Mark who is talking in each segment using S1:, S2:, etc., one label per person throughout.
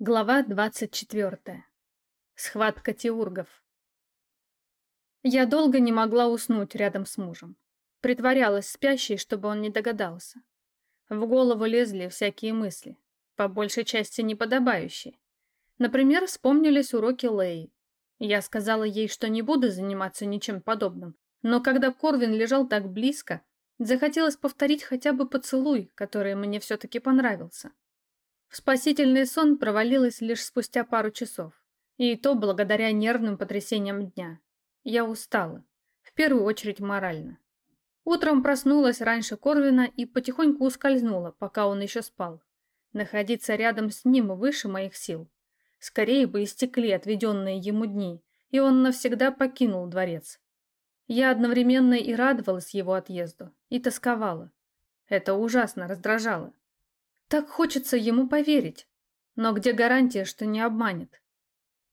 S1: Глава 24. Схватка теургов. Я долго не могла уснуть рядом с мужем. Притворялась спящей, чтобы он не догадался. В голову лезли всякие мысли, по большей части неподобающие. Например, вспомнились уроки Леи. Я сказала ей, что не буду заниматься ничем подобным, но когда Корвин лежал так близко, захотелось повторить хотя бы поцелуй, который мне все-таки понравился. В спасительный сон провалилась лишь спустя пару часов. И то благодаря нервным потрясениям дня. Я устала. В первую очередь морально. Утром проснулась раньше Корвина и потихоньку ускользнула, пока он еще спал. Находиться рядом с ним выше моих сил. Скорее бы истекли отведенные ему дни, и он навсегда покинул дворец. Я одновременно и радовалась его отъезду, и тосковала. Это ужасно раздражало. Так хочется ему поверить. Но где гарантия, что не обманет?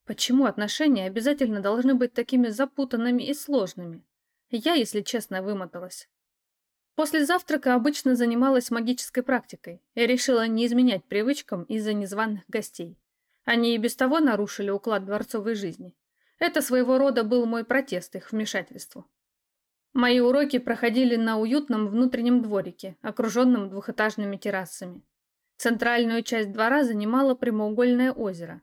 S1: Почему отношения обязательно должны быть такими запутанными и сложными? Я, если честно, вымоталась. После завтрака обычно занималась магической практикой и решила не изменять привычкам из-за незваных гостей. Они и без того нарушили уклад дворцовой жизни. Это своего рода был мой протест их вмешательству. Мои уроки проходили на уютном внутреннем дворике, окруженном двухэтажными террасами. Центральную часть двора занимало прямоугольное озеро.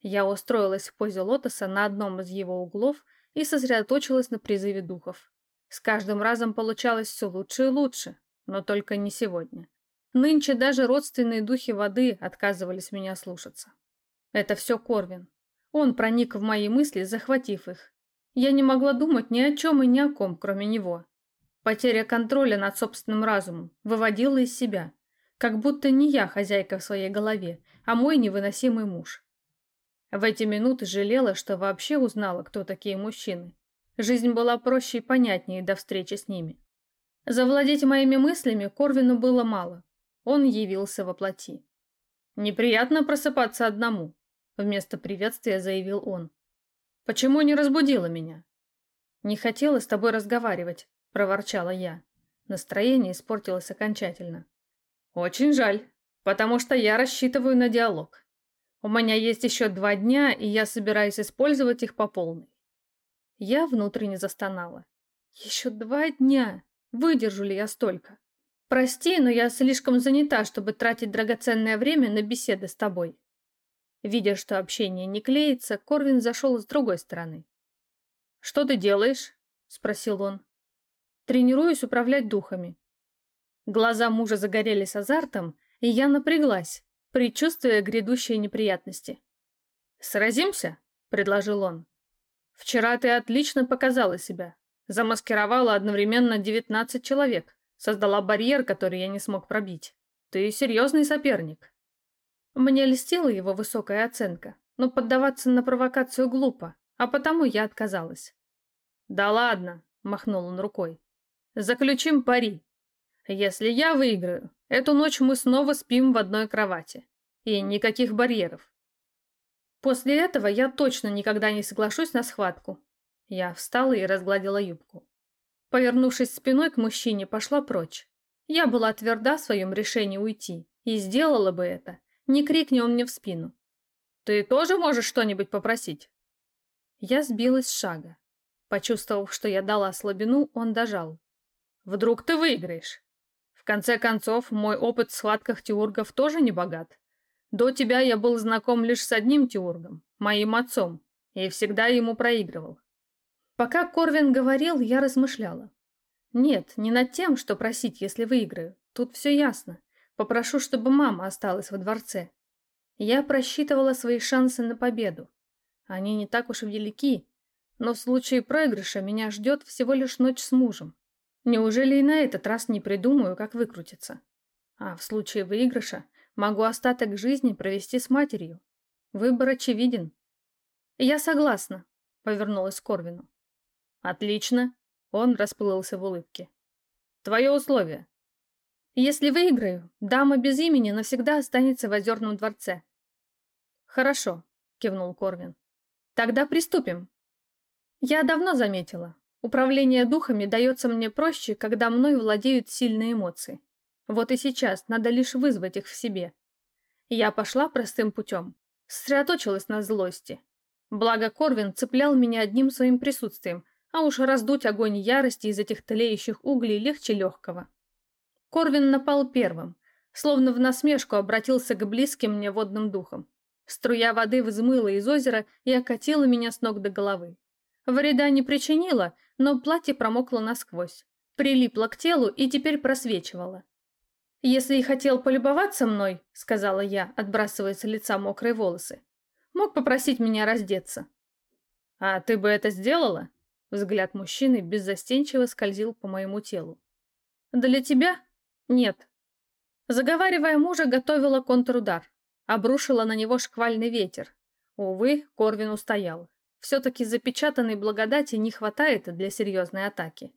S1: Я устроилась в позе лотоса на одном из его углов и сосредоточилась на призыве духов. С каждым разом получалось все лучше и лучше, но только не сегодня. Нынче даже родственные духи воды отказывались меня слушаться. Это все Корвин. Он проник в мои мысли, захватив их. Я не могла думать ни о чем и ни о ком, кроме него. Потеря контроля над собственным разумом выводила из себя – как будто не я хозяйка в своей голове, а мой невыносимый муж. В эти минуты жалела, что вообще узнала, кто такие мужчины. Жизнь была проще и понятнее до встречи с ними. Завладеть моими мыслями Корвину было мало. Он явился во плоти. «Неприятно просыпаться одному», — вместо приветствия заявил он. «Почему не разбудила меня?» «Не хотела с тобой разговаривать», — проворчала я. Настроение испортилось окончательно. Очень жаль, потому что я рассчитываю на диалог. У меня есть еще два дня, и я собираюсь использовать их по полной. Я внутренне застонала. Еще два дня. Выдержу ли я столько? Прости, но я слишком занята, чтобы тратить драгоценное время на беседы с тобой. Видя, что общение не клеится, Корвин зашел с другой стороны. «Что ты делаешь?» – спросил он. «Тренируюсь управлять духами. Глаза мужа загорелись азартом, и я напряглась, предчувствуя грядущие неприятности. «Сразимся?» — предложил он. «Вчера ты отлично показала себя. Замаскировала одновременно 19 человек, создала барьер, который я не смог пробить. Ты серьезный соперник». Мне льстила его высокая оценка, но поддаваться на провокацию глупо, а потому я отказалась. «Да ладно», — махнул он рукой. «Заключим пари. Если я выиграю, эту ночь мы снова спим в одной кровати. И никаких барьеров. После этого я точно никогда не соглашусь на схватку. Я встала и разгладила юбку. Повернувшись спиной к мужчине, пошла прочь. Я была тверда в своем решении уйти. И сделала бы это. Не крикни он мне в спину. «Ты тоже можешь что-нибудь попросить?» Я сбилась с шага. Почувствовав, что я дала слабину, он дожал. «Вдруг ты выиграешь?» Конце концов, мой опыт в схватках теургов тоже не богат. До тебя я был знаком лишь с одним теургом, моим отцом, и всегда ему проигрывал. Пока Корвин говорил, я размышляла. Нет, не над тем, что просить, если выиграю. Тут все ясно. Попрошу, чтобы мама осталась во дворце. Я просчитывала свои шансы на победу. Они не так уж и велики, но в случае проигрыша меня ждет всего лишь ночь с мужем. Неужели и на этот раз не придумаю, как выкрутиться? А в случае выигрыша могу остаток жизни провести с матерью. Выбор очевиден. Я согласна, повернулась к Корвину. Отлично. Он расплылся в улыбке. Твое условие. Если выиграю, дама без имени навсегда останется в озерном дворце. Хорошо, кивнул Корвин. Тогда приступим. Я давно заметила, Управление духами дается мне проще, когда мной владеют сильные эмоции. Вот и сейчас надо лишь вызвать их в себе. Я пошла простым путем. Сосредоточилась на злости. Благо Корвин цеплял меня одним своим присутствием, а уж раздуть огонь ярости из этих тлеющих углей легче легкого. Корвин напал первым, словно в насмешку обратился к близким мне водным духам. Струя воды взмыла из озера и окатила меня с ног до головы. Вреда не причинила, но платье промокло насквозь, прилипло к телу и теперь просвечивало. «Если и хотел полюбоваться мной», — сказала я, отбрасывая с лица мокрые волосы, мог попросить меня раздеться. «А ты бы это сделала?» Взгляд мужчины беззастенчиво скользил по моему телу. «Для тебя? Нет». Заговаривая мужа, готовила контрудар. Обрушила на него шквальный ветер. Увы, Корвин устоял. Все-таки запечатанной благодати не хватает для серьезной атаки.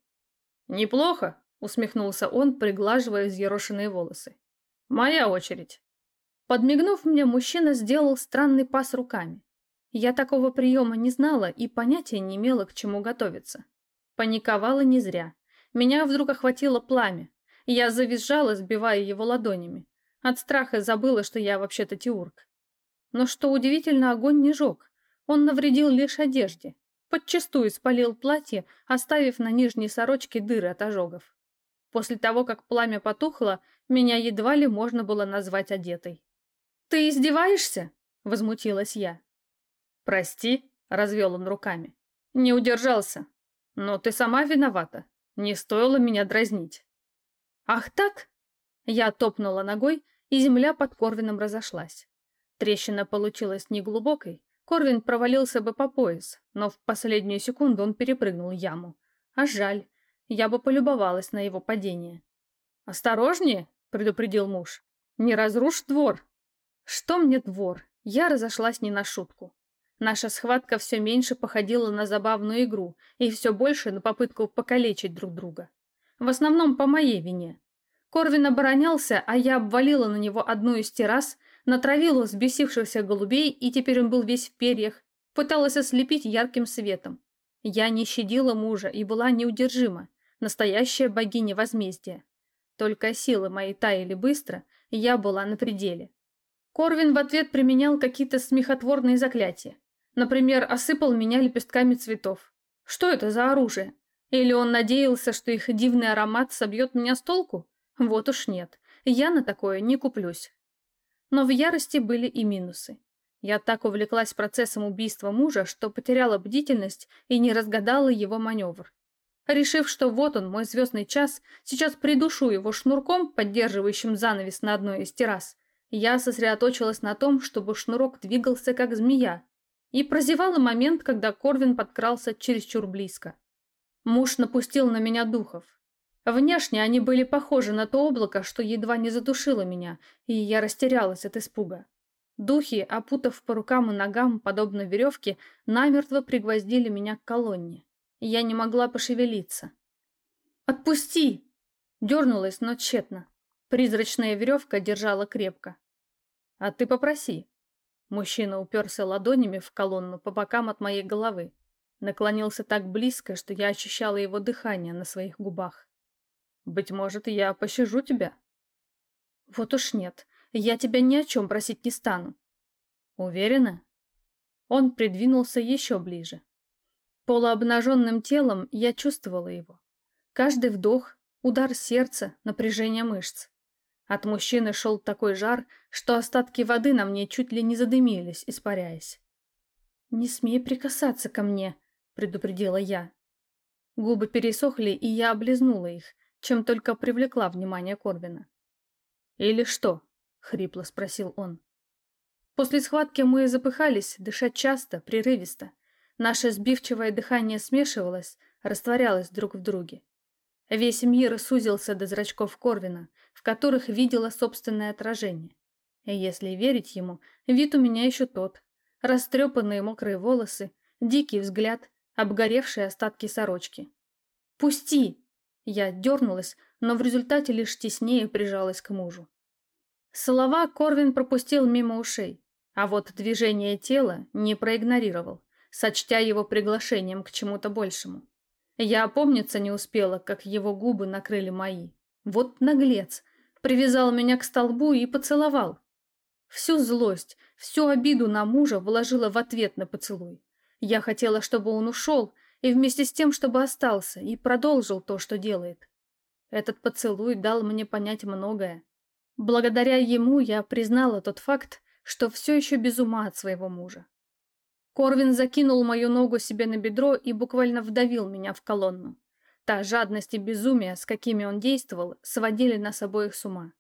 S1: «Неплохо», — усмехнулся он, приглаживая взъерошенные волосы. «Моя очередь». Подмигнув мне, мужчина сделал странный пас руками. Я такого приема не знала и понятия не имела, к чему готовиться. Паниковала не зря. Меня вдруг охватило пламя. Я завизжала, сбивая его ладонями. От страха забыла, что я вообще-то теурк. Но что удивительно, огонь не жег. Он навредил лишь одежде. Подчастую спалил платье, оставив на нижней сорочке дыры от ожогов. После того, как пламя потухло, меня едва ли можно было назвать одетой. «Ты издеваешься?» — возмутилась я. «Прости», — развел он руками. «Не удержался. Но ты сама виновата. Не стоило меня дразнить». «Ах так?» Я топнула ногой, и земля под Корвином разошлась. Трещина получилась неглубокой, Корвин провалился бы по пояс, но в последнюю секунду он перепрыгнул яму. А жаль, я бы полюбовалась на его падение. «Осторожнее!» — предупредил муж. «Не разрушь двор!» «Что мне двор?» Я разошлась не на шутку. Наша схватка все меньше походила на забавную игру и все больше на попытку покалечить друг друга. В основном по моей вине. Корвин оборонялся, а я обвалила на него одну из террас, натравила взбесившихся голубей, и теперь он был весь в перьях, пыталась ослепить ярким светом. Я не щадила мужа и была неудержима, настоящая богиня возмездия. Только силы мои таяли быстро, и я была на пределе. Корвин в ответ применял какие-то смехотворные заклятия. Например, осыпал меня лепестками цветов. Что это за оружие? Или он надеялся, что их дивный аромат собьет меня с толку? Вот уж нет, я на такое не куплюсь. Но в ярости были и минусы. Я так увлеклась процессом убийства мужа, что потеряла бдительность и не разгадала его маневр. Решив, что вот он, мой звездный час, сейчас придушу его шнурком, поддерживающим занавес на одной из террас, я сосредоточилась на том, чтобы шнурок двигался как змея, и прозевала момент, когда Корвин подкрался чересчур близко. Муж напустил на меня духов. Внешне они были похожи на то облако, что едва не задушило меня, и я растерялась от испуга. Духи, опутав по рукам и ногам, подобно веревке, намертво пригвоздили меня к колонне. Я не могла пошевелиться. «Отпусти!» Дернулась, но тщетно. Призрачная веревка держала крепко. «А ты попроси». Мужчина уперся ладонями в колонну по бокам от моей головы. Наклонился так близко, что я ощущала его дыхание на своих губах. «Быть может, я пощажу тебя?» «Вот уж нет. Я тебя ни о чем просить не стану». «Уверена?» Он придвинулся еще ближе. Полуобнаженным телом я чувствовала его. Каждый вдох, удар сердца, напряжение мышц. От мужчины шел такой жар, что остатки воды на мне чуть ли не задымились, испаряясь. «Не смей прикасаться ко мне», — предупредила я. Губы пересохли, и я облизнула их, чем только привлекла внимание Корбина. «Или что?» — хрипло спросил он. После схватки мы запыхались, дышать часто, прерывисто. Наше сбивчивое дыхание смешивалось, растворялось друг в друге. Весь мир сузился до зрачков Корвина, в которых видела собственное отражение. И если верить ему, вид у меня еще тот. Растрепанные мокрые волосы, дикий взгляд, обгоревшие остатки сорочки. «Пусти!» Я дернулась, но в результате лишь теснее прижалась к мужу. Слова Корвин пропустил мимо ушей, а вот движение тела не проигнорировал сочтя его приглашением к чему-то большему. Я опомниться не успела, как его губы накрыли мои. Вот наглец. Привязал меня к столбу и поцеловал. Всю злость, всю обиду на мужа вложила в ответ на поцелуй. Я хотела, чтобы он ушел, и вместе с тем, чтобы остался и продолжил то, что делает. Этот поцелуй дал мне понять многое. Благодаря ему я признала тот факт, что все еще без ума от своего мужа. Корвин закинул мою ногу себе на бедро и буквально вдавил меня в колонну. Та жадность и безумие, с какими он действовал, сводили нас обоих с ума.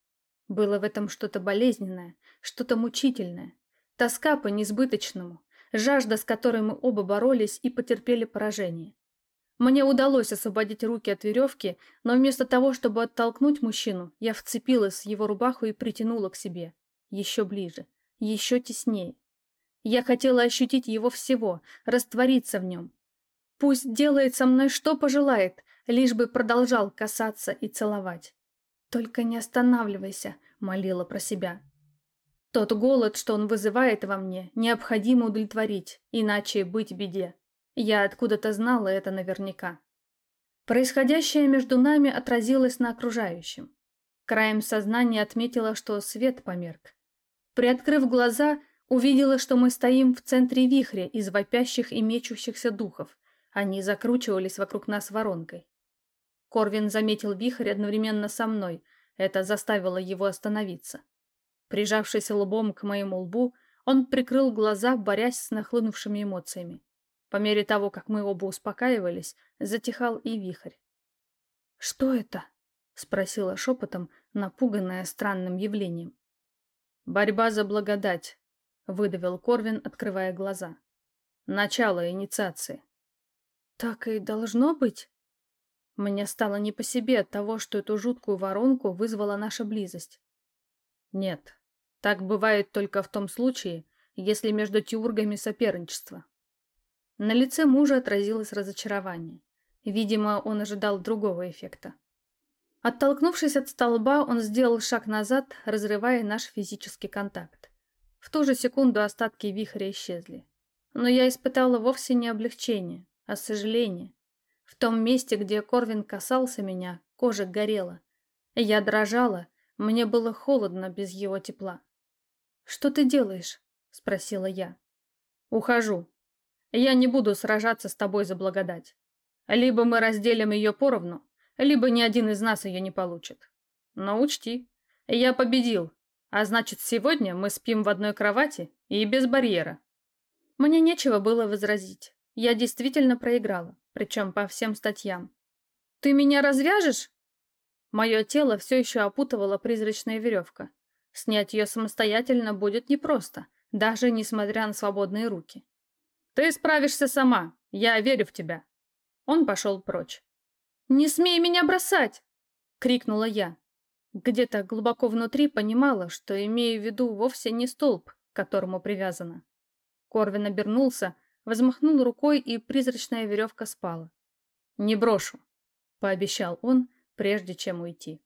S1: Было в этом что-то болезненное, что-то мучительное. Тоска по несбыточному, жажда, с которой мы оба боролись и потерпели поражение. Мне удалось освободить руки от веревки, но вместо того, чтобы оттолкнуть мужчину, я вцепилась в его рубаху и притянула к себе. Еще ближе, еще теснее. Я хотела ощутить его всего, раствориться в нем. Пусть делает со мной что пожелает, лишь бы продолжал касаться и целовать. «Только не останавливайся», — молила про себя. Тот голод, что он вызывает во мне, необходимо удовлетворить, иначе быть беде. Я откуда-то знала это наверняка. Происходящее между нами отразилось на окружающем. Краем сознания отметила, что свет померк. Приоткрыв глаза, увидела, что мы стоим в центре вихря из вопящих и мечущихся духов. Они закручивались вокруг нас воронкой. Корвин заметил вихрь одновременно со мной. Это заставило его остановиться. Прижавшись лбом к моему лбу, он прикрыл глаза, борясь с нахлынувшими эмоциями. По мере того, как мы оба успокаивались, затихал и вихрь. «Что это?» — спросила шепотом, напуганная странным явлением. «Борьба за благодать», — выдавил Корвин, открывая глаза. «Начало инициации». «Так и должно быть?» Мне стало не по себе от того, что эту жуткую воронку вызвала наша близость. Нет, так бывает только в том случае, если между тиургами соперничество. На лице мужа отразилось разочарование. Видимо, он ожидал другого эффекта. Оттолкнувшись от столба, он сделал шаг назад, разрывая наш физический контакт. В ту же секунду остатки вихря исчезли. Но я испытала вовсе не облегчение, а сожаление. В том месте, где Корвин касался меня, кожа горела. Я дрожала, мне было холодно без его тепла. «Что ты делаешь?» — спросила я. «Ухожу», я не буду сражаться с тобой за благодать. Либо мы разделим ее поровну, либо ни один из нас ее не получит. Но учти, я победил, а значит, сегодня мы спим в одной кровати и без барьера. Мне нечего было возразить. Я действительно проиграла, причем по всем статьям. «Ты меня развяжешь?» Мое тело все еще опутывала призрачная веревка. Снять ее самостоятельно будет непросто, даже несмотря на свободные руки. Ты справишься сама. Я верю в тебя. Он пошел прочь. «Не смей меня бросать!» — крикнула я. Где-то глубоко внутри понимала, что имею в виду вовсе не столб, к которому привязана. Корвин обернулся, взмахнул рукой, и призрачная веревка спала. «Не брошу», — пообещал он, прежде чем уйти.